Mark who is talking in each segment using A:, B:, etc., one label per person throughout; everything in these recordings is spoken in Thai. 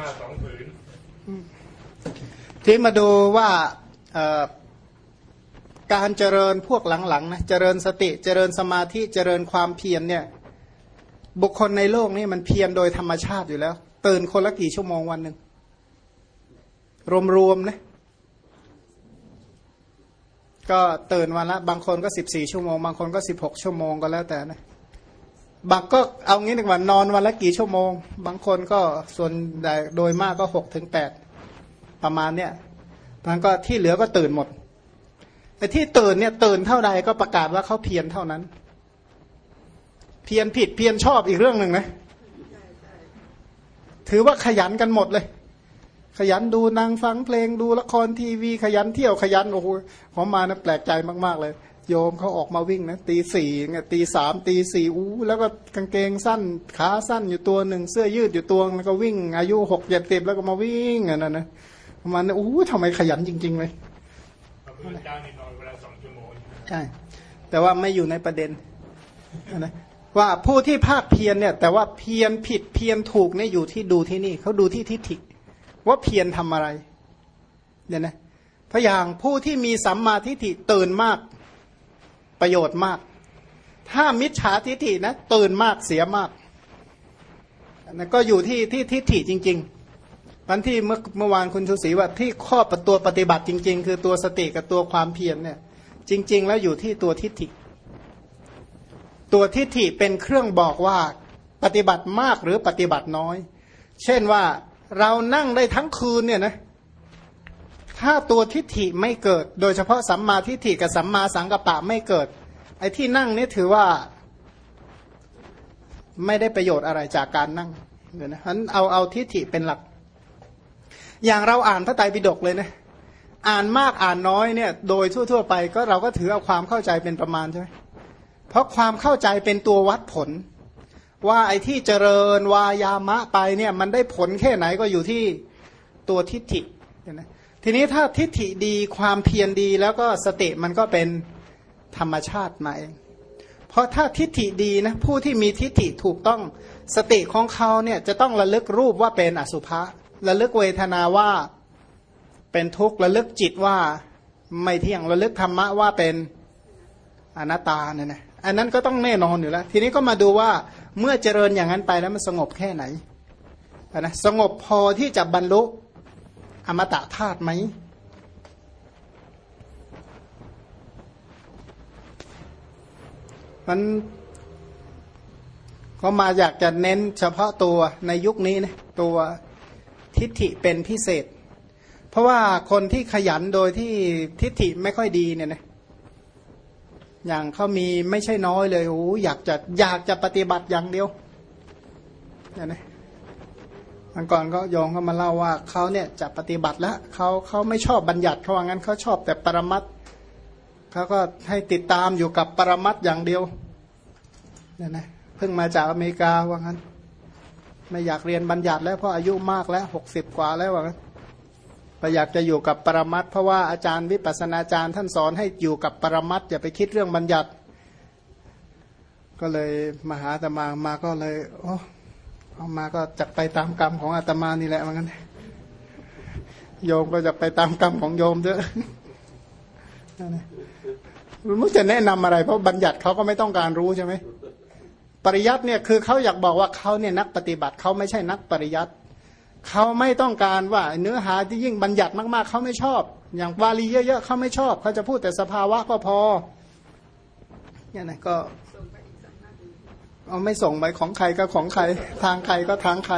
A: ผ้าสองผืน
B: ที่มาดูว่าการเจริญพวกหลังๆนะเจริญสติเจริญสมาธิเจริญความเพียรเนี่ย บุคคลในโลกนี้มันเพียรโดยธรรมชาติอยู่แล้ว ตื่นคนละกี่ชั่วโมงวันหนึ่งรวมๆนะก็ตื่นวันละ บางคนก็สิบสี่ชั่วโมง บางคนก็สิบหกชั่วโมงก็แล้วแต่นะ บางก็เอางี้ดีกว่านอนวันละกี่ชั่วโมง บางคนก็ส่วนใหญ่โดยมากก็หกถึงแปดประมาณเนี้ยมันก็ที่เหลือก็ตื่นหมดไอ้ที่ตื่นเนี่ยตื่นเท่าใดก็ประกาศว่าเขาเพียรเท่านั้น เพียรผิดเพียรชอบอีกเรื่องหนึ่งนะถือว่าขยันกันหมดเลย ขยันดูนางฟังเพลงดูละครทีวีขยันเที่ยวขยันโอ้โหผมมานะแปลกใจมาก ๆ เลย โยมเขาออกมาวิ่งนะตีสี่เนี่ยตีสามตีสี่อู้แล้วก็กางเกงสั้นขาสั้นอยู่ตัวหนึ่งเสื้อยืดอยู่ตัวนึงแล้วก็วิ่ง อายุหกเจ็ดสิบแล้วก็มาวิ่งอะนะนะประมาณนั้นอู้ทำไมขยันจริง ๆ เลย
A: พระพุทธเจ้านี่นอนเวลาสองชั่วโมง
B: ใช่แต่ว่าไม่อยู่ในประเด็นนะว่าผู้ที่ภาคเพียรเนี่ย แต่ว่าเพียรผิดเพียรถูกเนี่ยอยู่ที่ดูที่นี่เขาดูที่ทิฏฐิว่าเพียรทำอะไรเนี่ยนะเพราะอย่างผู้ที่มีสัมมาทิฏฐิตื่นมาก ประโยชน์มาก ถ้ามิจฉาทิฏฐินะตื่นมากเสียมากนะก็อยู่ที่ที่ทิฏฐิจริงๆวันที่เมื่อเมื่อวานคุณชูศรีว่าที่ข้อปตัวปฏิบัติจริง ๆ คือตัวสติกับตัวความเพียรเนี่ย จริง ๆ แล้วอยู่ที่ตัวทิฏฐิ ตัวทิฏฐิเป็นเครื่องบอกว่าปฏิบัติมากหรือปฏิบัติน้อย เช่นว่าเรานั่งได้ทั้งคืนเนี่ยนะ ถ้าตัวทิฏฐิไม่เกิด โดยเฉพาะสัมมาทิฏฐิกับสัมมาสังกัปปะไม่เกิด ไอ้ที่นั่งนี่ถือว่าไม่ได้ประโยชน์อะไรจากการนั่งเดี๋ยวนะฉะนั้นเอาเอาทิฏฐิเป็นหลัก อย่างเราอ่านพระไตรปิฎกเลยนะอ่านมากอ่านน้อยเนี่ย โดยทั่ว ๆ ไปก็เราก็ถือเอาความเข้าใจเป็นประมาณใช่ไหมเพราะความเข้าใจเป็นตัววัดผล ว่าไอ้ที่เจริญวายามะไปเนี่ย มันได้ผลแค่ไหนก็อยู่ที่ตัวทิฏฐิ ทีนี้ถ้าทิฏฐิดีความเพียรดีแล้วก็สติมันก็เป็นธรรมชาติมาเองเพราะถ้าทิฏฐิดีนะผู้ที่มีทิฏฐิถูกต้องสติของเขาเนี่ยจะต้องระลึกรูปว่าเป็นอสุภะระลึกเวทนาว่าเป็นทุกข์ระลึกจิตว่าไม่เที่ยงระลึกธรรมะว่าเป็นอนัตตาเนี่ยนะอันนั้นก็ต้องแน่นอนอยู่แล้ว ทีนี้ก็มาดูว่าเมื่อเจริญอย่างนั้นไปแล้วมันสงบแค่ไหนนะสงบพอที่จะบรรลุ อมตะธาตุไหมมันก็มาอยากจะเน้นเฉพาะตัวในยุคนี้นะตัวทิฏฐิเป็นพิเศษ เพราะว่าคนที่ขยันโดยที่ทิฏฐิไม่ค่อยดีเนี่ยนะอย่างเขามีไม่ใช่น้อยเลยโอ้อยากจะอยากจะปฏิบัติอย่างเดียวเนี่ยนะ มันก่อนก็โยงเขามาเล่าว่าเขาเนี่ยจะปฏิบัติแล้วเขาเขาไม่ชอบบัญญัติเขาว่างั้นเขาชอบแต่ปรมัตเขาก็ให้ติดตามอยู่กับปรมัตอย่างเดียวเนี่ยนะเพิ่งมาจากอเมริกาว่างั้น ไม่อยากเรียนบัญญัติแล้วเพราะอายุมากแล้วหกสิบกว่าแล้วว่างั้นก็อยากจะอยู่กับปรมัตเพราะว่าอาจารย์วิปัสนาจารย์ท่านสอนให้อยู่กับปรมัตอย่าไปคิดเรื่องบัญญัติ ก็เลยมาหาอาตมามาก็เลยโอ้ เอามาก็จักไปตามกรรมของอาตมานี่แหละว่างั้นโยมก็จะไปตามกรรมของโยมเถอะมันจะแนะนำอะไร เพราะบัญญัติเขาก็ไม่ต้องการรู้ใช่ไหมปริยัติเนี่ยคือเขาอยากบอกว่าเขาเนี่ยนักปฏิบัติเขาไม่ใช่นักปริยัติเขาไม่ต้องการว่าเนื้อหาที่ยิ่งบัญญัติมากๆเขาไม่ชอบ อย่างวาลีเยอะๆเขาไม่ชอบเขาจะพูดแต่สภาวะก็พอเนี่ยนะก็ เอาไม่ส่งไปของใครก็ของใคร ทางใครก็ทางใคร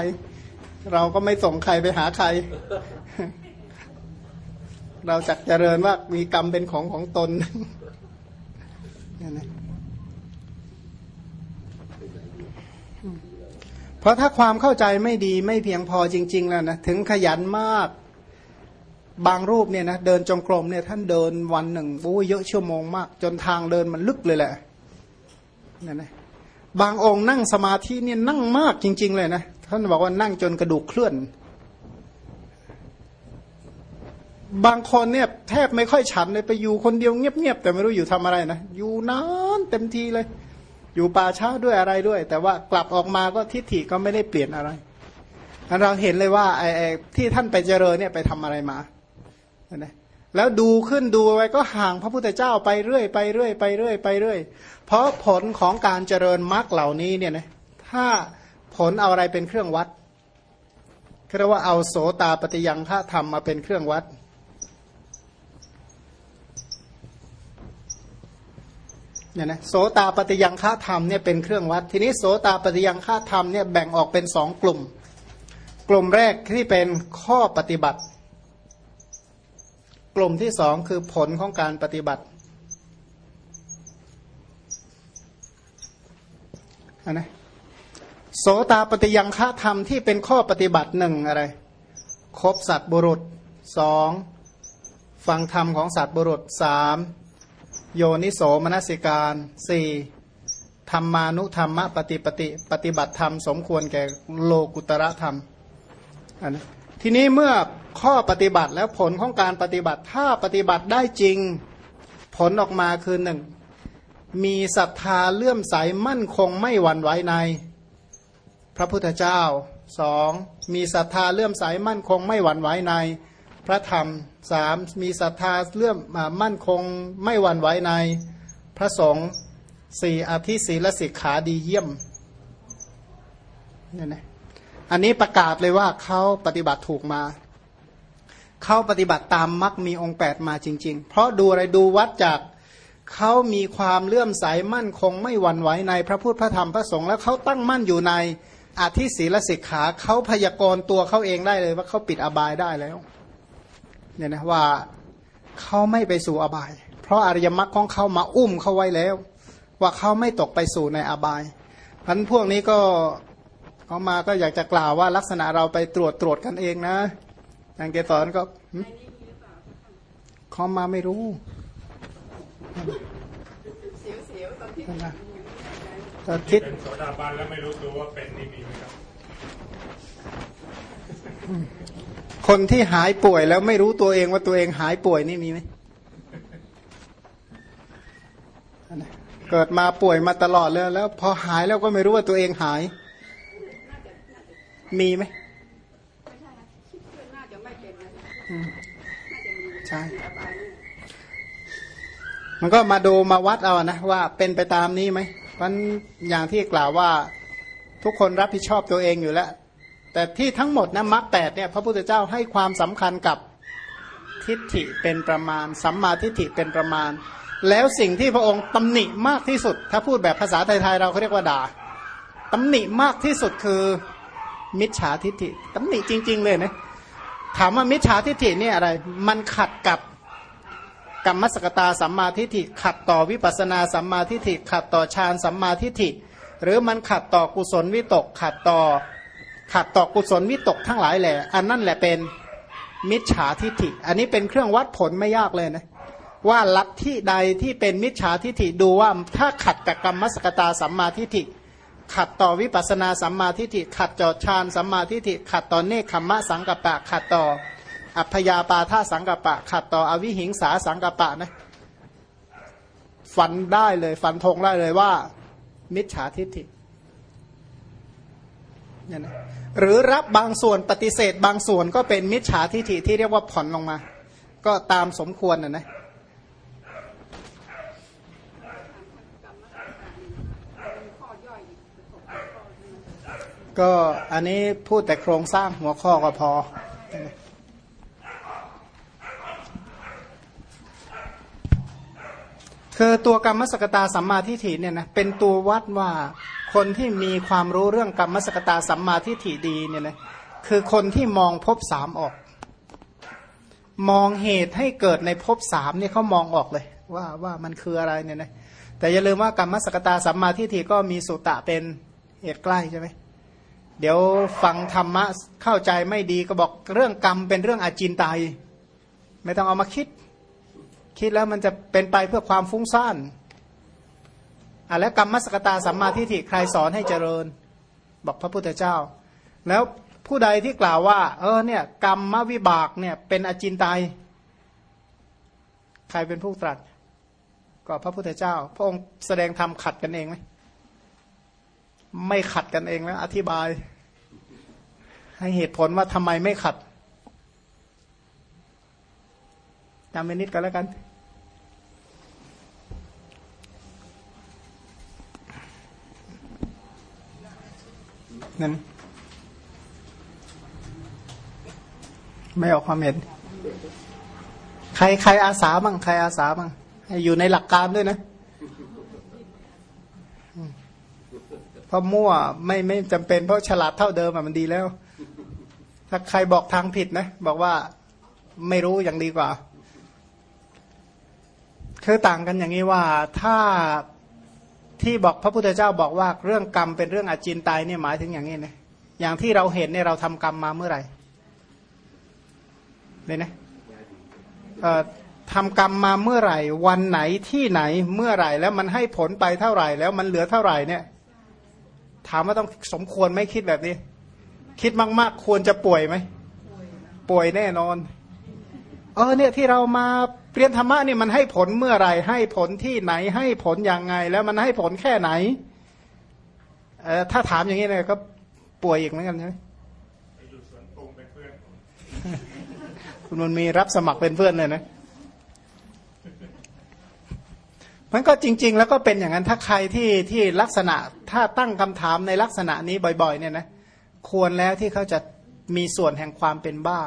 B: เราก็ไม่ส่งใครไปหาใคร เราจักเจริญว่ามีกรรมเป็นของของตนเนี่นะเพราะถ้าความเข้าใจไม่ดีไม่เพียงพอจริง ๆ แล้วนะถึงขยันมากบางรูปเนี่ยนะเดินจงกรมเนี่ยท่านเดินวันหนึ่งโอ้เยอะชั่วโมงมาก จนทางเดินมันลึกเลยแหละนั่นนะ บางองค์นั่งสมาธิเนี่ยนั่งมากจริง ๆ เลยนะท่านบอกว่านั่งจนกระดูกเคลื่อน บางคนเนี่ยแทบไม่ค่อยฉันเลยไปอยู่คนเดียวเงียบๆแต่ไม่รู้อยู่ทำอะไรนะอยู่นานเต็มทีเลย อยู่ป่าช้าด้วยอะไรด้วย แต่ว่ากลับออกมาก็ทิฏฐิก็ไม่ได้เปลี่ยนอะไรเราเห็นเลยว่าไอ้ไอ้ที่ท่านไปเจริญเนี่ยไปทำอะไรมาเห็นไหม แล้วดูขึ้นดูไว้ก็ห่างพระพุทธเจ้าไปเรื่อยไปเรื่อยไปเรื่อยไปเรื่อย เพราะผลของการเจริญมรรคเหล่านี้เนี่ยนะถ้าผลเอาอะไรเป็นเครื่องวัดเรียกว่าเอาโสตาปฏิยังฆะธรรมมาเป็นเครื่องวัด เนี่ยนะโสตาปฏิยังฆะธรรมเนี่ยเป็นเครื่องวัด ทีนี้โสตาปฏิยังฆะธรรมเนี่ยแบ่งออกเป็นสองกลุ่ม กลุ่มแรกที่เป็นข้อปฏิบัติ กลุ่มที่สองคือผลของการปฏิบัติอันนะโสตาปฏิยังฆะธรรมที่เป็นข้อปฏิบัติหนึ่งอะไรครบสัตบุรุษสองฟังธรรมของสัตบุรุษสามโยนิโสมนสิการสี่ธรรมานุธรรมปฏิปฏิปฏิบัติธรรมสมควรแก่โลกุตระธรรมอันนะทีนี้เมื่อ ข้อปฏิบัติแล้วผลของการปฏิบัติถ้าปฏิบัติได้จริง ผลออกมาคือหนึ่งมีศรัทธาเลื่อมใสมั่นคงไม่หวั่นไหวใน พระพุทธเจ้าสองมีศรัทธาเลื่อมใสมั่นคงไม่หวั่นไหวใน พระธรรมสามมีศรัทธาเลื่อมมั่นคงไม่หวั่นไหวใน พระสงฆ์สี่อธิศีลสิกขาดีเยี่ยมเนี่ยนะอันนี้ประกาศเลยว่าเขาปฏิบัติถูกมา เขาปฏิบัติตามมักมีองค์แปดมาจริง ๆ เพราะดูอะไรดูวัดจากเขามีความเลื่อมใสมั่นคงไม่หวั่นไหวในพระพุทธพระธรรมพระสงฆ์แล้วเขาตั้งมั่นอยู่ในอธิศีลสิกขาเขาพยากรณ์ตัวเขาเองได้เลยว่าเขาปิดอบายได้แล้วเนี่ยนะว่าเขาไม่ไปสู่อบาย เพราะอริยมรรคของเขามาอุ้มเขาไว้แล้ว ว่าเขาไม่ตกไปสู่ในอบายพันพวกนี้ก็เขามาก็อยากจะกล่าวว่าลักษณะเราไปตรวจตรวจกันเองนะ นางเกสรก็หึเขามาไม่รู้
C: เสียวๆตอนที่
B: นะแต่คิด
A: เป็นโสดาบันแล้วไม่รู้ตัวว่าเป็นนี่มีไหมครับ
B: คนที่หายป่วยแล้วไม่รู้ตัวเองว่าตัวเองหายป่วยนี่มีไหมอันไหนเกิดมาป่วยมาตลอดแล้ว แล้ว พอหายแล้วก็ไม่รู้ว่าตัวเองหาย มีไหม
C: ใช่ มัน
B: ก็มาดูมาวัดเอานะว่าเป็นไปตามนี้ไหมเพราะอย่างที่กล่าวว่าทุกคนรับผิดชอบตัวเองอยู่แล้ว แต่ที่ทั้งหมดนะมรรคแปดเนี่ยพระพุทธเจ้าให้ความสำคัญกับทิฏฐิเป็นประมาณ สัมมาทิฏฐิเป็นประมาณ แล้วสิ่งที่พระองค์ตำหนิมากที่สุด ถ้าพูดแบบภาษาไทยๆเราเขาเรียกว่าด่าตำหนิมากที่สุดคือมิจฉาทิฏฐิตำหนิจริง ๆ เลยนะ ถามว่ามิจฉาทิฏฐิเนี่ยอะไร มันขัดกับกรรมสกตาสัมมาทิฏฐิ ขัดต่อวิปัสนาสัมมาทิฏฐิ ขัดต่อฌานสัมมาทิฏฐิ หรือมันขัดต่อกุศลวิตก ขัดต่อขัดต่อกุศลวิตกทั้งหลายแหละ อันนั่นแหละเป็นมิจฉาทิฏฐิ อันนี้เป็นเครื่องวัดผลไม่ยากเลยนะว่าลัทธิใดที่เป็นมิจฉาทิฏฐิดูว่าถ้าขัดกับกรรมสกตาสัมมาทิฏฐิ ขัดต่อวิปัสสนาสัมมาทิฏฐิขัดต่อฌานสัมมาทิฏฐิขัดต่อเนคขมมะสังกัปะ ขัดต่ออัพยาปาท่าสังกัปะ ขัดต่ออวิหิงสาสังกัปปะนะฟันได้เลยฟันธงได้เลยว่า มิจฉาทิฏฐิเนี่ยนะหรือรับบางส่วนปฏิเสธบางส่วนก็เป็นมิจฉาทิฏฐิที่เรียกว่าผ่อนลงมา ก็ตามสมควรนะนะ
C: กรรมสกตานี่เป็นข้อย่อยอีกหกข้อใช่ไหม
B: ก็อันนี้พูดแต่โครงสร้างหัวข้อก็พอ คือตัวกรรมสกตาสัมมาทิฏฐิเนี่ยนะเป็นตัววัดว่าคนที่มีความรู้เรื่องกรรมสกตาสัมมาทิฏฐิดีเนี่ยนะคือคนที่มองภพสามออก มองเหตุให้เกิดในภพสามเนี่ยเขามองออกเลย ว่าว่ามันคืออะไรเนี่ยนะแต่อย่าลืมว่ากรรมสกตาสัมมาทิฏฐิก็มีสุตะเป็นเหตุใกล้ใช่ไหม เดี๋ยวฟังธรรมะเข้าใจไม่ดีก็บอกเรื่องกรรมเป็นเรื่องอาจินไตยไม่ต้องเอามาคิด คิดแล้วมันจะเป็นไปเพื่อความฟุ้งซ่านอะแล้วกรรมมสกตาสัมมาทิฏฐิใครสอนให้เจริญ บอกพระพุทธเจ้า แล้วผู้ใดที่กล่าวว่า เออเนี่ย กรรมมวิบากเนี่ย เป็นอาจินไตยใครเป็นผู้ตรัส ก็พระพุทธเจ้า พระองค์แสดงธรรมขัดกันเองไหม ไม่ขัดกันเองแล้ว อธิบาย ให้เหตุผลว่าทำไมไม่ขัดจำไปนิดก็แล้วกันนั่นไม่ออกความเห็น ใครใครอาสาบ้างใครอาสาบ้างให้อยู่ในหลักการด้วยนะอืมเพ ราะมั่วไม่ไม่จำเป็นเพราะฉลาดเท่าเดิมอะมันดีแล้ว ถ้าใครบอกทางผิดนะ บอกว่าไม่รู้อย่างดีกว่า คือต่างกันอย่างนี้ว่าถ้าที่บอกพระพุทธเจ้าบอกว่าเรื่องกรรมเป็นเรื่องอาจินไตยเนี่ยหมายถึงอย่างนี้นะอย่างที่เราเห็นเนี่ยเราทำกรรมมาเมื่อไหร่เลยนะทำกรรมมาเมื่อไหร่ วันไหนที่ไหนเมื่อไหร่ แล้วมันให้ผลไปเท่าไหร่ แล้วมันเหลือเท่าไหร่เนี่ย ถามว่าต้องสมควรไหมคิดแบบนี้ คิดมาก ๆ ควรจะป่วยไหม ป่วยแน่นอน เออเนี่ยที่เรามาเรียนธรรมะเนี่ยมันให้ผลเมื่อไหร่ ให้ผลที่ไหนให้ผลอย่างไง แล้วมันให้ผลแค่ไหนเออถ้าถามอย่างนี้เนี่ยก็ป่วยอีกเหมือนกันใช่ไหม
A: ไปอยู่สวนปรุงเป็นเพื่อนผม
B: คุณมันมีรับสมัครเป็นเพื่อนเลยนะ มันก็จริง ๆ แล้วก็เป็นอย่างนั้นถ้าใครที่ที่ลักษณะถ้าตั้งคำถามในลักษณะนี้บ่อย ๆ เนี่ยนะควรแล้วที่เขาจะมีส่วนแห่งความเป็นบ้า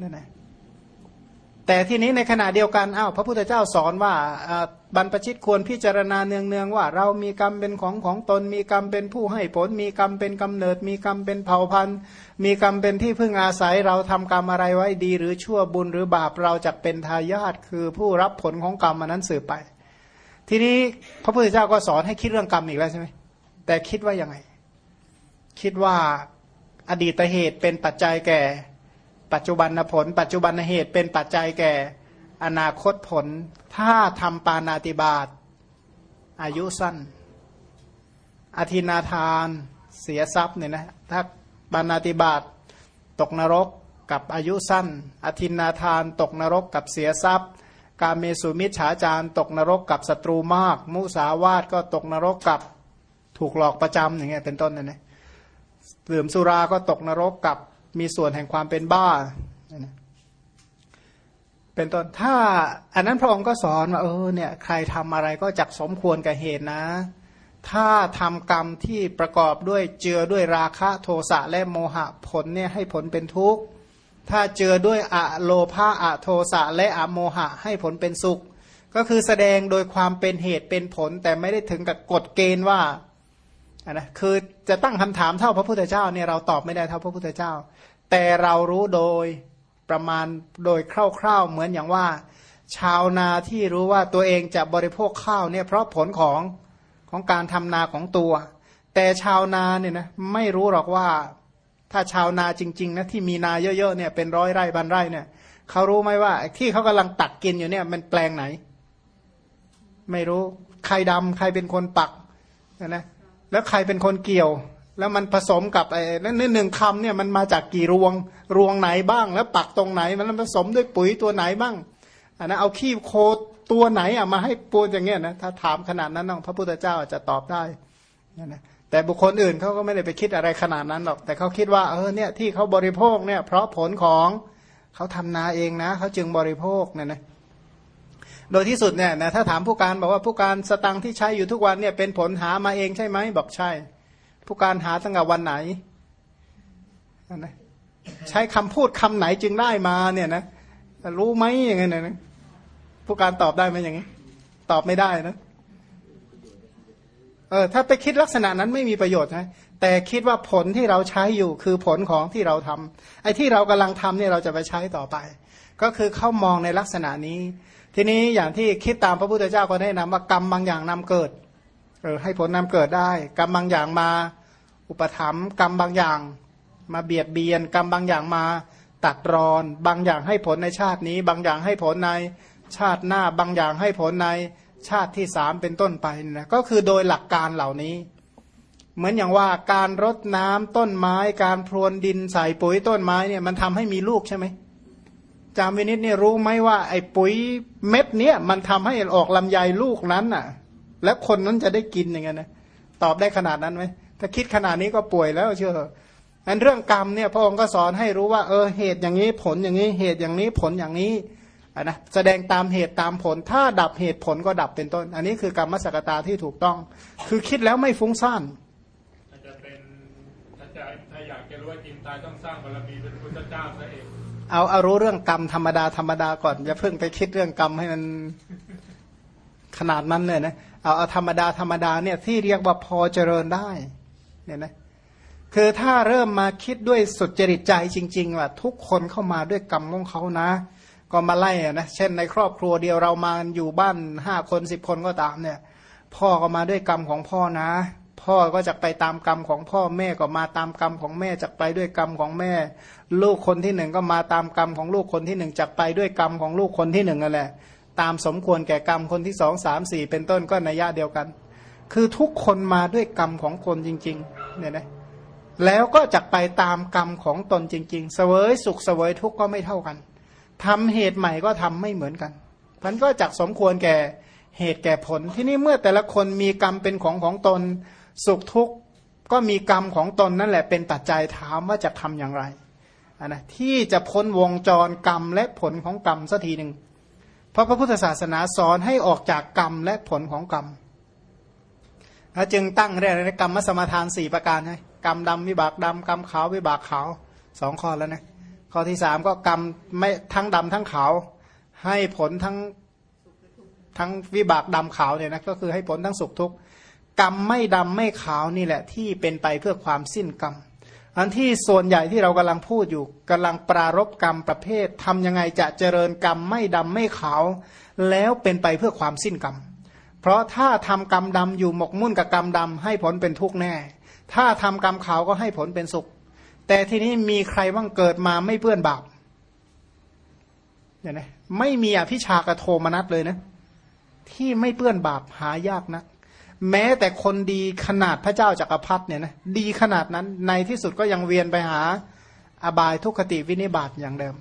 B: นั่นนะ แต่ทีนี้ในขณะเดียวกันอ้าวพระพุทธเจ้าสอนว่าบรรพชิตควรพิจารณาเนืองๆว่า เรามีกรรมเป็นของของตน มีกรรมเป็นผู้ให้ผล มีกรรมเป็นกำเนิด มีกรรมเป็นเผ่าพันธุ์ มีกรรมเป็นที่พึ่งอาศัยเราทำกรรมอะไรไว้ดี หรือชั่วบุญหรือบาปเราจะเป็นทายาทคือผู้รับผลของกรรมอันนั้นสืบไป ทีนี้พระพุทธเจ้าก็สอนให้คิดเรื่องกรรมอีกแล้วใช่ไหมแต่คิดว่ายังไง คิดว่าอดีตเหตุเป็นปัจจัยแก่ ปัจจุบันผล ปัจจุบันเหตุเป็นปัจจัยแก่ อนาคตผล ถ้าทำปานาติบาตอายุสั้น อธินาทานเสียทรัพย์เนี่ยนะถ้าปานาติบาตตกนรกกับอายุสั้น อธินาทาน ตกนรกกับเสียทรัพย์ การเมสุมิจฉาจารตกนรกกับศัตรูมาก มุสาวาทก็ตกนรกกับถูกหลอกประจำอย่างเงี้ยเป็นต้นเนะนะดื่มสุราก็ตกนรกกับ มีส่วนแห่งความเป็นบ้า เป็นต้นถ้าอันนั้นพระองค์ก็สอนว่าเออเนี่ยใครทำอะไรก็จักสมควรกับเหตุนะ ถ้าทำกรรมที่ประกอบด้วยเจือด้วยราคะโทสะและโมหะผลเนี่ยให้ผลเป็นทุกข์ ถ้าเจือด้วยอะโลภะอะโทสะและอะโมหะให้ผลเป็นสุข ก็คือแสดงโดยความเป็นเหตุเป็นผลแต่ไม่ได้ถึงกับกฎเกณฑ์ว่า นะคือจะตั้งคำถามเท่าพระพุทธเจ้าเนี่ยเราตอบไม่ได้เท่าพระพุทธเจ้า แต่เรารู้โดยประมาณโดยคร่าวๆเหมือนอย่างว่า ชาวนาที่รู้ว่าตัวเองจะบริโภคข้าวเนี่ยเพราะผลของของการทำนาของตัว แต่ชาวนาเนี่ยนะไม่รู้หรอกว่าถ้าชาวนาจริงๆนะที่มีนาเยอะๆเนี่ยเป็นร้อยไร่พันไร่เนี่ยเขารู้ไหมว่าที่เขากำลังตักกินอยู่เนี่ยมันแปลงไหน ไม่รู้ใครดำใครเป็นคนปักนะนะ แล้วใครเป็นคนเกี่ยว แล้วมันผสมกับไอ้นั่นหนึ่งคำเนี่ยมันมาจากกี่รวง รวงไหนบ้าง แล้วปักตรงไหนมันผสมด้วยปุ๋ยตัวไหนบ้างอันนะเอาขี้โคตัวไหนอะมาให้ปูนอย่างเงี้ยนะถ้าถามขนาดนั้นน้องพระพุทธเจ้าอาจจะตอบได้นะแต่บุคคลอื่นเขาก็ไม่ได้ไปคิดอะไรขนาดนั้นหรอก แต่เขาคิดว่าเออเนี่ยที่เขาบริโภคเนี่ยเพราะผลของเขาทำนาเองนะเขาจึงบริโภคเนี่ยนะ โดยที่สุดเนี่ยนะถ้าถามผู้การบอกว่าผู้การสตังที่ใช้อยู่ทุกวันเนี่ยเป็นผลหามาเองใช่ไหมบอกใช่ ผู้การหาตั้งแต่วันไหนนะใช้คำพูดคำไหนจึงได้มาเนี่ยนะรู้ไหมอย่างเงี้ยนะผู้การตอบได้ไหมอย่างงี้ตอบไม่ได้นะเออถ้าไปคิดลักษณะนั้นไม่มีประโยชน์นะแต่คิดว่าผลที่เราใช้อยู่คือผลของที่เราทำไอ้ที่เรากำลังทำเนี่ยเราจะไปใช้ต่อไป ก็คือเข้ามองในลักษณะนี้ ทีนี้อย่างที่คิดตามพระพุทธเจ้าก็ได้นำว่ากรรมบางอย่างนำเกิดเออให้ผลนำเกิดได้ กรรมบางอย่างมา อุปถัมภ์กรรมบางอย่าง มาเบียดเบียน กรรมบางอย่างมาตัดรอน บางอย่างให้ผลในชาตินี้ บางอย่างให้ผลในชาติหน้าบางอย่างให้ผลในชาติที่สามเป็นต้นไปนะก็คือโดยหลักการเหล่านี้ เหมือนอย่างว่าการรดน้ำต้นไม้ การพรวนดินใส่ปุ๋ยต้นไม้เนี่ยมันทำให้มีลูกใช่ไหม จามวินิตเนี่ยรู้ไหมว่า ไอ้ปุ๋ยเม็ดเนี้ยมันทำให้ออกลำไยลูกนั้นน่ะ แล้วคนนั้นจะได้กินอย่างเงี้ยนะตอบได้ขนาดนั้นไหมถ้าคิดขนาดนี้ก็ป่วยแล้วเชื่ออันเรื่องกรรมเนี่ยพระองค์ก็สอนให้รู้ว่าเออเหตุอย่างนี้ผลอย่างนี้เหตุอย่างนี้ผลอย่างนี้อะนะแสดงตามเหตุตามผล ถ้าดับเหตุผลก็ดับเป็นต้น อันนี้คือกรรมสกตาที่ถูกต้อง คือคิดแล้วไม่ฟุ้งซ่าน
A: จะเป็นถ้าจะถ้าอยากจะรู้ว่าจริงตายต้องสร้างบารมีเป็นพุทธเจ้าซะเอง
B: เอาเอารู้เรื่องกรรมธรรมดาธรรมดาก่อนอย่าเพิ่งไปคิดเรื่องกรรมให้มันขนาดนั้นเลยนะเอาเอาธรรมดาธรรมดาเนี่ยที่เรียกว่าพอเจริญได้เนี่ยนะคือถ้าเริ่มมาคิดด้วยสุดจริตใจจริง ๆ ว่าทุกคนเข้ามาด้วยกรรมของเขานะ ก็มาไล่นะเช่นในครอบครัวเดียวเรามาอยู่บ้านห้าคนสิบคนก็ตามเนี่ย พ่อก็มาด้วยกรรมของพ่อนะ พ่อก็จะไปตามกรรมของพ่อแม่ก็มาตามกรรมของแม่จะไปด้วยกรรมของแม่ ลูกคนที่หนึ่งก็มาตามกรรมของลูกคนที่หนึ่งจะไปด้วยกรรมของลูกคนที่หนึ่งนั่นแหละตามสมควรแก่กรรมคนที่สองสามสี่เป็นต้นก็นัยยะเดียวกัน คือทุกคนมาด้วยกรรมของคนจริงๆเนี่ยนะแล้วก็จะไปตามกรรมของตนจริงๆ เสวยสุขเสวยทุกข์ก็ไม่เท่ากันทำเหตุใหม่ก็ทำไม่เหมือนกันมันก็จักสมควรแก่เหตุแก่ผลที่นี่เมื่อแต่ละคนมีกรรมเป็นของของตน สุขทุกข์ก็มีกรรมของตนนั่นแหละเป็นปัจจัยถามว่าจะทำอย่างไรนะที่จะพ้นวงจรกรรมและผลของกรรมสักทีหนึ่งเพราะพระพุทธศาสนาสอนให้ออกจากกรรมและผลของกรรมแล้วจึงตั้งเรียกอะไรนะกรรมมสมาทานสี่ประการให้กรรมดำวิบากดำกรรมขาววิบากขาวสองข้อแล้วนะข้อที่สามก็กรรมไม่ทั้งดำทั้งขาวให้ผลทั้งทั้งวิบากดำขาวเนี่ยนะก็คือให้ผลทั้งสุขทุกข์ กรรมไม่ดำไม่ขาวนี่แหละ ที่เป็นไปเพื่อความสิ้นกรรม อันที่ส่วนใหญ่ที่เรากำลังพูดอยู่กำลังปรารบกรรมประเภททำยังไงจะเจริญกรรมไม่ดำไม่ขาว แล้วเป็นไปเพื่อความสิ้นกรรม เพราะถ้าทำกรรมดำอยู่หมกมุ่นกับกรรมดำให้ผลเป็นทุกข์แน่ ถ้าทำกรรมขาวก็ให้ผลเป็นสุข แต่ทีนี้มีใครบ้างเกิดมาไม่เปื้อนบาปเนี่ยนะไม่มีอภิชากระโทมนัสเลยนะที่ไม่เปื้อนบาปหายากนัก แม้แต่คนดีขนาดพระเจ้าจากักรพรรดิเนี่ยนะดีขนาดนั้นในที่สุดก็ยังเวียนไปหาอบายทุกขติวินิบาตอย่างเดิม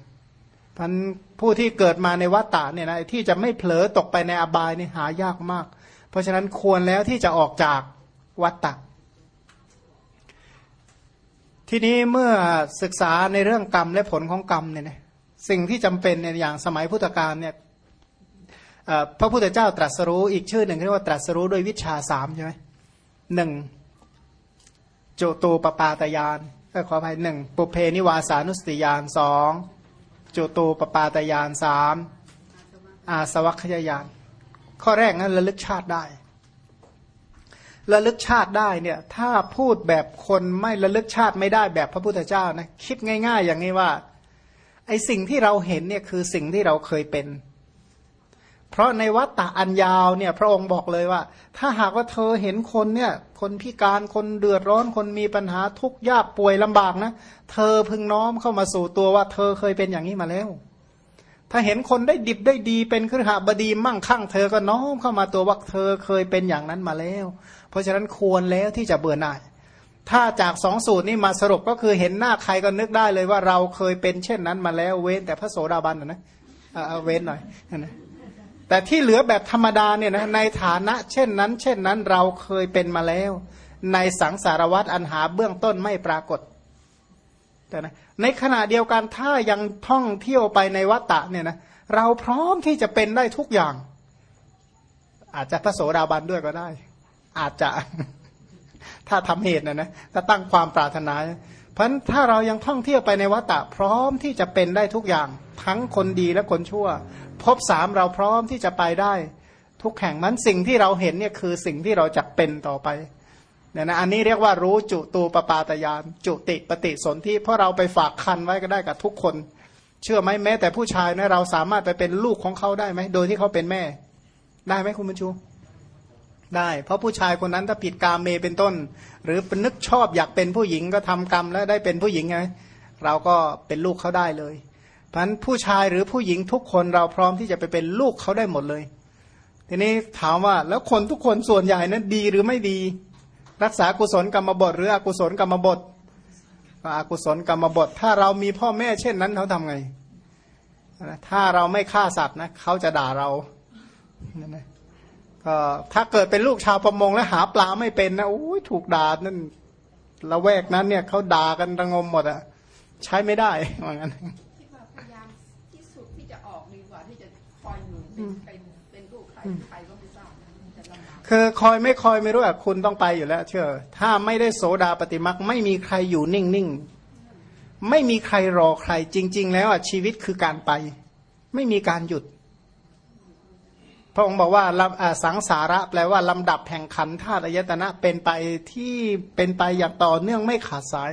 B: พันผู้ที่เกิดมาในวัฏฏะเนี่ยนะที่จะไม่เผลอตกไปในอบายนี่หายากมาก เพราะฉะนั้นควรแล้วที่จะออกจากวัฏฏะทีนี้เมื่อศึกษาในเรื่องกรรมและผลของกรรมเนี่ยนะสิ่งที่จำเป็นเนี่ยอย่างสมัยพุทธกาลเนี่ย พระพุทธเจ้าตรัสรู้อีกชื่อหนึ่งเรียกว่าตรัสรู้ด้วยวิชาสามใช่ไหมหนึ่งโจตูปปาตยานขออภัยหนึ่งปุเพนิวาสานุสติยานสองโจตูปปาตยานสามอาสวัคยายาน ข้อแรกนั้นระลึกชาติได้ระลึกชาติได้เนี่ยถ้าพูดแบบคนไม่ระลึกชาติไม่ได้แบบพระพุทธเจ้านะคิดง่าย ๆ อย่างนี้ว่า ไอสิ่งที่เราเห็นเนี่ยคือสิ่งที่เราเคยเป็น เพราะในวัฏฏะอันยาวเนี่ยพระองค์บอกเลยว่า ถ้าหากว่าเธอเห็นคนเนี่ยคนพิการคนเดือดร้อนคนมีปัญหาทุกข์ยากป่วยลำบากนะ เธอพึงน้อมเข้ามาสู่ตัวว่า เธอเคยเป็นอย่างนี้มาแล้ว ถ้าเห็นคนได้ดิบได้ดีเป็นครหบดีมั่งคั่ง เธอก็น้อมเข้ามาตัวว่าเธอเคยเป็นอย่างนั้นมาแล้ว เพราะฉะนั้นควรแล้วที่จะเบื่อหน่ายถ้าจากสองสูตรนี้มาสรุปก็คือเห็นหน้าใครก็นึกได้เลยว่าเราเคยเป็นเช่นนั้นมาแล้วเว้นแต่พระโสดาบันนะเอาเว้นหน่อยนะ แต่ที่เหลือแบบธรรมดาเนี่ยนะในฐานะ เช่นนั้น เช่นนั้นเราเคยเป็นมาแล้ว ในสังสารวัตรอันหาเบื้องต้นไม่ปรากฏแต่นะในขณะเดียวกันถ้ายังท่องเที่ยวไปในวัตตะเนี่ยนะเราพร้อมที่จะเป็นได้ทุกอย่าง อาจจะพระโสดาบันด้วยก็ได้ อาจจะถ้าทำเหตุนะนะถ้าตั้งความปรารถนา เพราะถ้าเรายังท่องเที่ยวไปในวัฏฏะพร้อมที่จะเป็นได้ทุกอย่าง ทั้งคนดีและคนชั่ว พบสามเราพร้อมที่จะไปได้ ทุกแห่งนั้นสิ่งที่เราเห็นเนี่ยคือสิ่งที่เราจะเป็นต่อไปเนี่ยนะอันนี้เรียกว่ารู้จุตูปปาตยาน จุติปฏิสนธิเพราะเราไปฝากคันไว้ก็ได้กับทุกคน เชื่อไหมแม้แต่ผู้ชายนะเราสามารถไปเป็นลูกของเขาได้ไหมโดยที่เขาเป็นแม่ ได้ไหมคุณบุญชู ได้ เพราะผู้ชายคนนั้นถ้าผิดกามเมเป็นต้น หรือนึกชอบอยากเป็นผู้หญิงก็ทำกรรมแล้วได้เป็นผู้หญิงไงเราก็เป็นลูกเขาได้เลยเพราะฉะนั้นผู้ชายหรือผู้หญิงทุกคนเราพร้อมที่จะไปเป็นลูกเขาได้หมดเลย ทีนี้ถามว่าแล้วคนทุกคนส่วนใหญ่นั้นดีหรือไม่ดี รักษากุศลกรรมบทหรืออกุศลกรรมบทก็อกุศลกรรมบทถ้าเรามีพ่อแม่เช่นนั้นเขาทำไงถ้าเราไม่ฆ่าสัตว์นะเขาจะด่าเรานั่น นะถ้าเกิดเป็นลูกชาวประมงแล้วหาปลาไม่เป็นนะโอ้ยถูกด่านั่นละแวกนั้นเนี่ยเขาด่ากันระงมหมดอะใช้ไม่ได้ว่างั้น
C: คิดว่าพยายามที่สุดที่จะออกดีกว่าที่จะคอยอยู่เป็นเป็นเป็นลูกใครใครก็ไม่ทราบนะมันจะลำบาก
B: คือคอยไม่คอยไม่รู้อะคุณต้องไปอยู่แล้ว เชื่อ ถ้าไม่ได้โสดาปฏิมักไม่มีใครอยู่นิ่งๆไม่มีใครรอใครจริง ๆ แล้วอะชีวิตคือการไป ไม่มีการหยุด พระองค์บอกว่าสังสาระแปลว่าลำดับแห่งขันธาตุอายตนะเป็นไปที่เป็นไปอย่างต่อเนื่องไม่ขาดสาย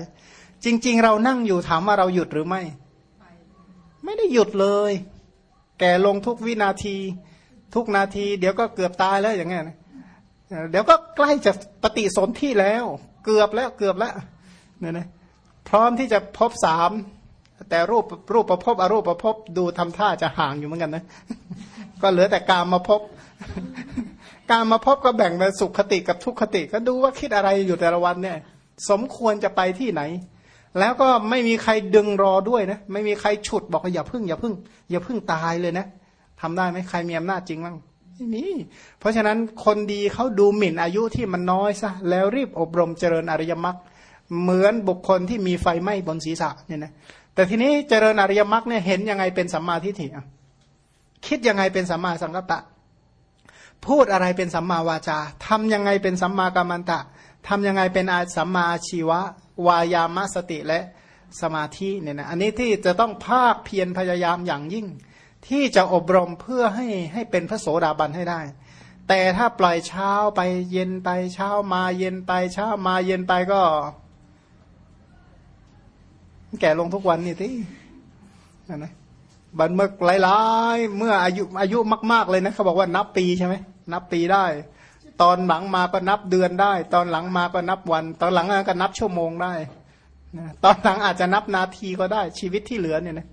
B: จริง ๆ เรานั่งอยู่ถามว่าเราหยุดหรือไม่
C: ไม่
B: ได้หยุดเลย แก่ลงทุกวินาที ทุกนาที เดี๋ยวก็เกือบตายแล้วอย่างเงี้ยเดี๋ยวก็ใกล้จะปฏิสนธิแล้ว เกือบแล้วเกือบแล้วเนี่ยนะพร้อมที่จะพบสาม แต่รูปรูปประพบอรูปประพบดูทำท่าจะห่างอยู่เหมือนกันนะ ก็เหลือแต่กามมาพบ การมาพบก็แบ่งเป็นสุขคติกับทุกขติ ก็ดูว่าคิดอะไรอยู่แต่ละวันเนี่ย สมควรจะไปที่ไหน แล้วก็ไม่มีใครดึงรอด้วยนะ ไม่มีใครฉุดบอกว่าอย่าพึ่งอย่าพึ่ง อย่าพึ่งตายเลยนะทำได้ไหมใครมีอำนาจจริงบ้างไม่มีเพราะฉะนั้นคนดีเขาดูหมิ่นอายุที่มันน้อยซะแล้วรีบอบรมเจริญอริยมรรคเหมือนบุคคลที่มีไฟไหม้บนศีรษะเนี่ยนะ แต่ทีนี้เจริญอริยมรรคเนี่ยเห็นยังไงเป็นสัมมาทิฏฐิอะคิดยังไงเป็นสัมมาสังกัปปะ พูดอะไรเป็นสัมมาวาจาทำยังไงเป็นสัมมากัมมันตะทำยังไงเป็นอาสัมมาอาชีวะ วายามสติและสมาธิเนี่ยนะอันนี้ที่จะต้องภาคเพียรพยายามอย่างยิ่ง ที่จะอบรมเพื่อให้ให้เป็นพระโสดาบันให้ได้ แต่ถ้าปล่อยเช้าไปเย็นไปเช้ามาเย็นไปเช้ามาเย็นไปก็ แก่ลงทุกวันนี่ที่นะนะบันเมื่อหลายๆ เมื่ออายุอายุมาก ๆ เลยนะเขาบอกว่านับปีใช่ไหมนับปีได้ ตอนหลังมาก็นับเดือนได้ ตอนหลังมาก็นับวัน ตอนหลังก็นับชั่วโมงได้นะตอนหลังอาจจะนับนาทีก็ได้ชีวิตที่เหลือเนี่ยนะ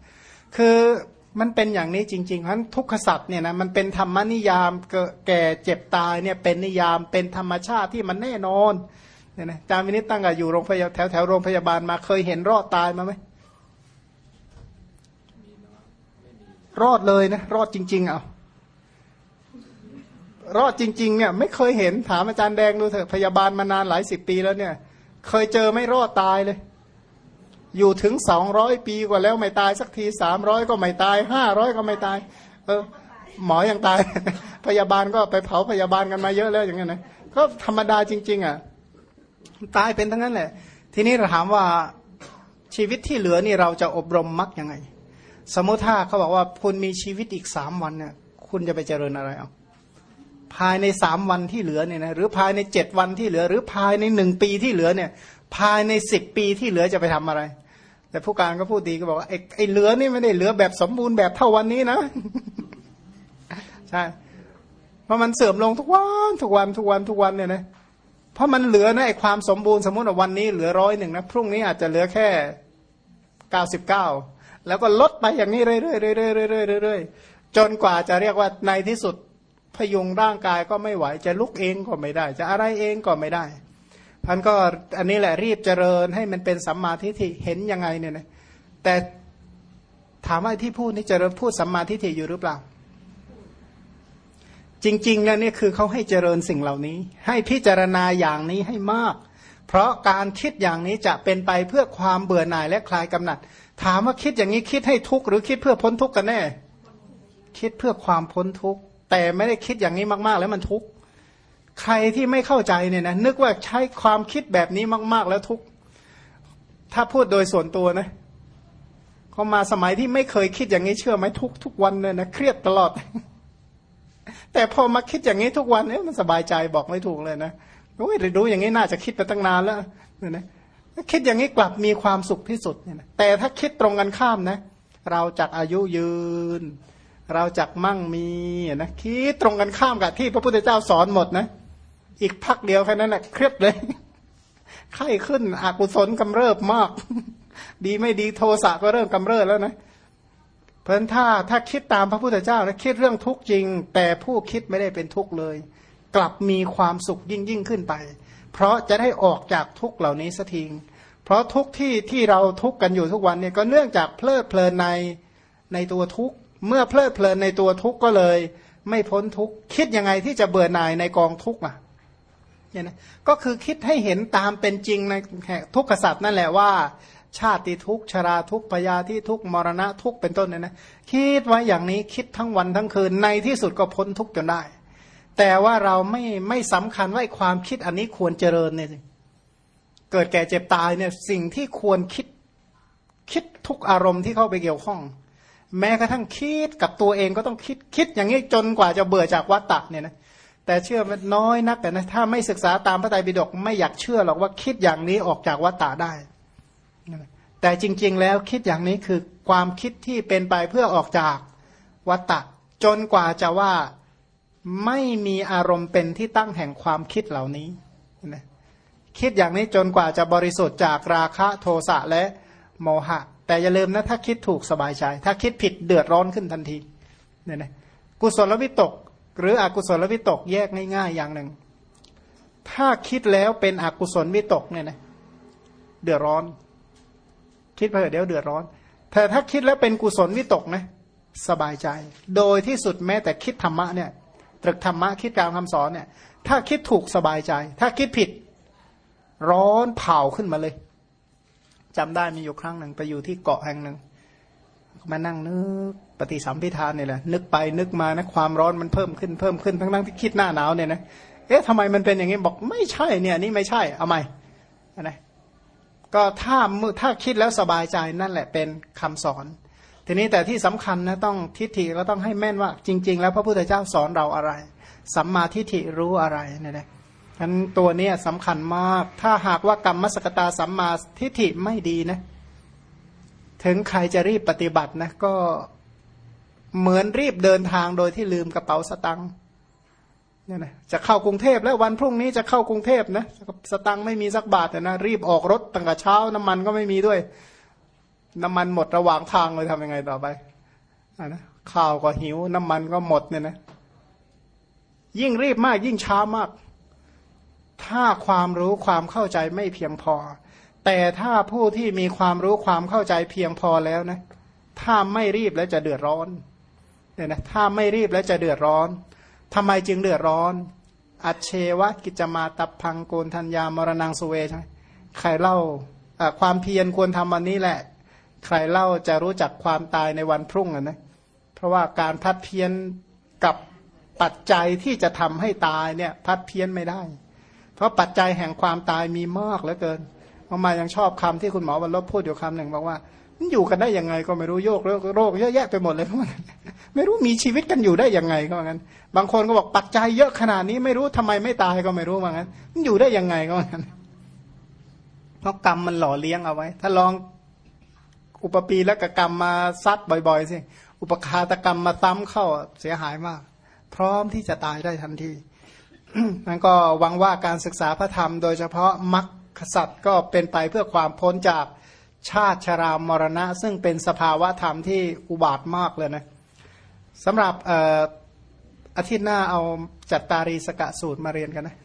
B: คือมันเป็นอย่างนี้จริงๆเพราะฉะนั้นทุกขสัตว์เนี่ยนะมันเป็นธรรมนิยามแก่เจ็บตายเนี่ยเป็นนิยามเป็นธรรมชาติที่มันแน่นอน เนี่ยนะจามินิตตั้งแต่อยู่โรงพยาบาลแถวแถวโรงพยาบาลมาเคยเห็นรอดตายมาไหมรอดเลยนะรอดจริง ๆ เอารอดจริง ๆ เนี่ย ไม่เคยเห็นถามอาจารย์แดงดูเถอะพยาบาลมานานหลายสิบปีแล้วเนี่ย เคยเจอไม่รอดตายเลย อยู่ถึงสองร้อยปีกว่าแล้วไม่ตายสักทีสามร้อยก็ไม่ตายห้าร้อยก็ไม่ตาย เออ หมอยังตาย พยาบาลก็ไปเผาพยาบาลกันมาเยอะแล้วอย่างเงี้ยนะก็ธรรมดาจริง ๆ อะ ตายเป็นทั้งนั้นแหละ ทีนี้เราถามว่าชีวิตที่เหลือนี่เราจะอบรมมักยังไง สมมติถ้าเขาบอกว่าคุณมีชีวิตอีกสามวันเนี่ยคุณจะไปเจริญอะไรเอาภายในสามวันที่เหลือเนี่ยนะหรือภายในเจ็ดวันที่เหลือ หรือภายในหนึ่งปีที่เหลือเนี่ย ภายในสิบปีที่เหลือจะไปทำอะไร แต่ผู้การก็พูดดีก็บอกว่าไอ้ไอ้เหลือนี่ไม่ได้เหลือแบบสมบูรณ์แบบเท่าวันนี้นะใช่เพราะมันเสื่อมลงทุกวันทุกวันทุกวันทุกวันเนี่ยนะ เพราะมันเหลือนะไอความสมบูรณ์สมมติว่าวันนี้เหลือร้อยหนึ่งนะพรุ่งนี้อาจจะเหลือแค่เก้าสิบเก้าแล้วก็ลดไปอย่างนี้เรื่อยๆเรื่อยๆเรื่อยๆเรื่อยๆจนกว่าจะเรียกว่าในที่สุดพยุงร่างกายก็ไม่ไหวจะลุกเองก็ไม่ได้ จะอะไรเองก็ไม่ได้พันก็อันนี้แหละรีบเจริญให้มันเป็นสัมมาทิฏฐิเห็นยังไงเนี่ยนะแต่ถามว่าที่พูดนี่เจริญพูดสัมมาทิฏฐิอยู่หรือเปล่า จริง ๆ แล้วนี่คือเขาให้เจริญสิ่งเหล่านี้ ให้พิจารณาอย่างนี้ให้มาก เพราะการคิดอย่างนี้จะเป็นไปเพื่อความเบื่อหน่ายและคลายกำหนัด ถามว่าคิดอย่างนี้คิดให้ทุกข์หรือคิดเพื่อพ้นทุกข์กันแน่ คิดเพื่อความพ้นทุกข์แต่ไม่ได้คิดอย่างนี้มากๆ แล้วมันทุกข์ใครที่ไม่เข้าใจเนี่ยนะนึกว่าใช้ความคิดแบบนี้มาก ๆ แล้วทุกข์ถ้าพูดโดยส่วนตัวนะเขามาสมัยที่ไม่เคยคิดอย่างนี้เชื่อไหมทุกทุกวันเลยนะเครียดตลอด แต่พอมาคิดอย่างนี้ทุกวันเอ๊ะมันสบายใจบอกไม่ถูกเลยนะโอ้ยรู้อย่างนี้น่าจะคิดไปตั้งนานแล้วเนี่ยนะคิดอย่างนี้กลับมีความสุขที่สุดเนี่ยนะแต่ถ้าคิดตรงกันข้ามนะ เราจักอายุยืน เราจักมั่งมีนะคิดตรงกันข้ามกับที่พระพุทธเจ้าสอนหมดนะ อีกพักเดียวแค่นั้นแหละเครียดเลยไข้ขึ้นอกุศลกำเริบมาก ดีไม่ดีโทสะก็เริ่มกำเริบแล้วนะ เพราะฉะนั้นถ้าถ้าคิดตามพระพุทธเจ้านะคิดเรื่องทุกข์จริง แต่ผู้คิดไม่ได้เป็นทุกข์เลย กลับมีความสุขยิ่งยิ่งขึ้นไป เพราะจะได้ออกจากทุกข์เหล่านี้สักทีเพราะทุกข์ที่ที่เราทุกข์กันอยู่ทุกวันเนี่ยก็เนื่องจากเพลิดเพลินในในตัวทุกข์เมื่อเพลิดเพลินในตัวทุกข์ก็เลย ไม่พ้นทุกข์คิดยังไงที่จะเบื่อหน่ายในกองทุกข์อะเนี่ยนะก็คือคิดให้เห็นตามเป็นจริงในทุกขสัตว์นั่นแหละว่า ชาติทุกชราทุกพยาธิทุกมรณะทุกเป็นต้นเนี่ยนะคิดไว้อย่างนี้คิดทั้งวันทั้งคืนในที่สุดก็พ้นทุกจนได้ แต่ว่าเราไม่ไม่สำคัญว่าความคิดอันนี้ควรเจริญเนี่ยเกิดแก่เจ็บตายเนี่ยสิ่งที่ควรคิดคิดทุกอารมณ์ที่เข้าไปเกี่ยวข้อง แม้กระทั่งคิดกับตัวเองก็ต้องคิดคิดอย่างนี้จนกว่าจะเบื่อจากวัตตะเนี่ยนะแต่เชื่อนน้อยนักแต่นะถ้าไม่ศึกษาตามพระไตรปิฎกไม่อยากเชื่อหรอกว่าคิดอย่างนี้ออกจากวัตตะได้ แต่จริง ๆ แล้วคิดอย่างนี้คือความคิดที่เป็นไปเพื่อออกจากวัตตะ จนกว่าจะว่าไม่มีอารมณ์เป็นที่ตั้งแห่งความคิดเหล่านี้นะคิดอย่างนี้จนกว่าจะบริสุทธิ์จากราคะโทสะและโมหะ แต่อย่าลืมนะถ้าคิดถูกสบายใจ ถ้าคิดผิดเดือดร้อนขึ้นทันทีเนี่ยนะกุศลวิตก หรืออกุศลวิตกแยกง่ายๆอย่างหนึ่ง ถ้าคิดแล้วเป็นอกุศลวิตกเนี่ยนะเดือดร้อน คิดไปเดี๋ยวเดือดร้อน แต่ถ้าคิดแล้วเป็นกุศลวิตกนะสบายใจ โดยที่สุดแม้แต่คิดธรรมะเนี่ยตรึกธรรมะคิดการคำสอนเนี่ย ถ้าคิดถูกสบายใจ ถ้าคิดผิด ร้อนเผาขึ้นมาเลยจำได้มีอยู่ครั้งหนึ่งไปอยู่ที่เกาะแห่งหนึ่งมานั่งนึกปฏิสัมพิธานเนี่ยแหละนึกไปนึกมานะความร้อนมันเพิ่มขึ้นเพิ่มขึ้นทั้งทั้งที่คิดหน้าหนาวเนี่ยนะเอ๊ะทำไมมันเป็นอย่างนี้บอกไม่ใช่เนี่ย นี่ไม่ใช่เอาใหม่นะ ก็ถ้าถ้าคิดแล้วสบายใจนั่นแหละเป็นคำสอน ทีนี้แต่ที่สำคัญนะต้องทิฏฐิก็ต้องให้แม่นว่าจริง ๆ แล้วพระพุทธเจ้าสอนเราอะไร สัมมาทิฏฐิรู้อะไรเนี่ยนะฉะนั้นตัวนี้สำคัญมาก ถ้าหากว่ากรรมมสกตาสัมมาทิฏฐิไม่ดีนะ ถึงใครจะรีบปฏิบัตินะก็เหมือนรีบเดินทางโดยที่ลืมกระเป๋าสตังค์ เนี่ยนะจะเข้ากรุงเทพแล้ววันพรุ่งนี้จะเข้ากรุงเทพนะสตังไม่มีสักบาทนะรีบออกรถตั้งแต่เช้าน้ำมันก็ไม่มีด้วย น้ำมันหมดระหว่างทางเลยทำยังไงต่อไปนะข้าวก็หิว น้ำมันก็หมดเนี่ยนะ ยิ่งรีบมากยิ่งช้ามาก ถ้าความรู้ความเข้าใจไม่เพียงพอ แต่ถ้าผู้ที่มีความรู้ความเข้าใจเพียงพอแล้วนะ ถ้าไม่รีบแล้วจะเดือดร้อนเนี่ยนะถ้าไม่รีบแล้วจะเดือดร้อน ทำไมจึงเดือดร้อน อัจเชวะกิจมาตับพังโกนทัญญามรณงสุเวใช่ไหมใครเล่าความเพียรควรทำวันนี้แหละ ใครเล่าจะรู้จักความตายในวันพรุ่งนะเพราะว่าการพัดเพี้ยนกับปัจจัยที่จะทำให้ตายเนี่ยพัดเพี้ยนไม่ได้ เพราะปัจจัยแห่งความตายมีมากเหลือเกินมามายังชอบคำที่คุณหมอวันลบพูดอยู่คำหนึ่งบอกว่ามันอยู่กันได้ยังไงก็ไม่รู้โยกโรคเยอะแยะไปหมดเลย ไม่รู้มีชีวิตกันอยู่ได้ยังไงก็งั้น บางคนก็บอกปัจจัยเยอะขนาดนี้ไม่รู้ทำไมไม่ตายก็ไม่รู้ว่างั้น มันอยู่ได้ยังไงก็งั้นเพราะกรรมมันหล่อเลี้ยงเอาไว้ ถ้าลองอุปปีและกกรรมมาซัดบ่อยๆสิอุปคาตกรรมมาซ้ำเข้าเสียหายมาก พร้อมที่จะตายได้ทันทีนั้นก็หวังว่าการศึกษาพระธรรม โดยเฉพาะมรรคสัตว์ก็เป็นไปเพื่อความพ้นจากชาติชรามรณะ ซึ่งเป็นสภาวะธรรมที่อุบาทมากเลยนะ สำหรับอาทิตย์หน้าเอาจัตตารีสกะสูตรมาเรียนกันนะ